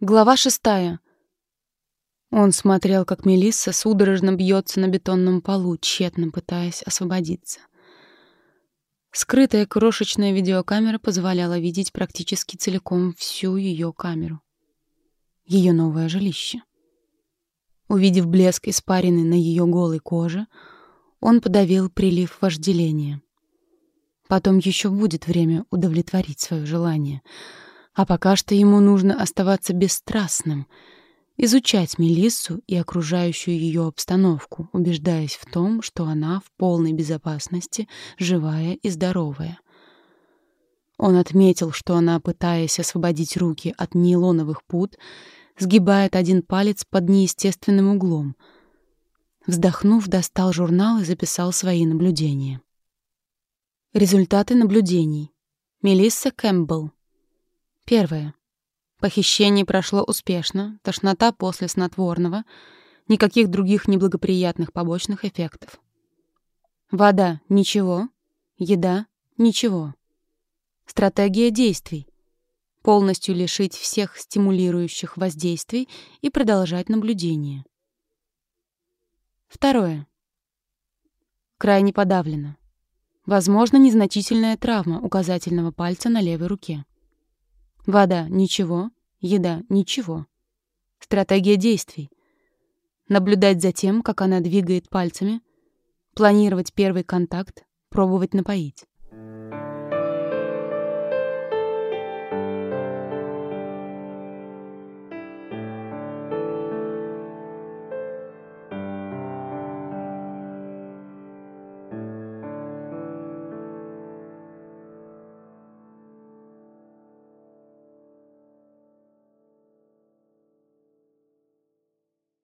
Глава шестая. Он смотрел, как Мелисса судорожно бьется на бетонном полу, тщетно пытаясь освободиться. Скрытая крошечная видеокамера позволяла видеть практически целиком всю ее камеру. Ее новое жилище. Увидев блеск испарины на ее голой коже, он подавил прилив вожделения. Потом еще будет время удовлетворить свое желание. А пока что ему нужно оставаться бесстрастным, изучать Мелиссу и окружающую ее обстановку, убеждаясь в том, что она в полной безопасности, живая и здоровая. Он отметил, что она, пытаясь освободить руки от нейлоновых пут, сгибает один палец под неестественным углом. Вздохнув, достал журнал и записал свои наблюдения. Результаты наблюдений. Мелисса Кэмпбелл. Первое. Похищение прошло успешно, тошнота после снотворного, никаких других неблагоприятных побочных эффектов. Вода — ничего, еда — ничего. Стратегия действий. Полностью лишить всех стимулирующих воздействий и продолжать наблюдение. Второе. Крайне подавлено. Возможно, незначительная травма указательного пальца на левой руке. Вода — ничего, еда — ничего. Стратегия действий. Наблюдать за тем, как она двигает пальцами, планировать первый контакт, пробовать напоить.